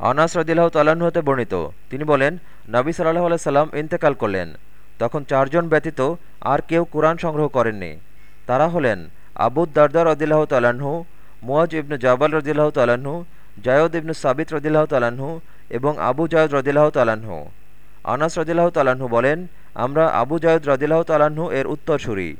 আনাস রদিল্লাহ তাল্লাহ্ন হতে বর্ণিত। তিনি বলেন, নবী সাল্লাহ আলাইসাল্লাম ইন্তেকাল করলেন। তখন চারজন ব্যতীত আর কেউ কোরআন সংগ্রহ করেননি। তারা হলেন আবুদ দারদার রদিল্লাহ তাল্লাহ্ন মুয়াজ ইবনু জাবাল রদিল্লাহ তাল্লাহ্ন জায়দ ইবনু সাবিত রদিল্লাহ তাল্লাহ্ন এবং আবু জায়দ রদিল্লাহ তাল্লাহ্ন আনাস রদিল্লাহ তাল্লাহ্ন বলেন, আমরা আবু জায়দ রদিল্লাহ তাল্লাহ্ন এর উত্তরসূরি।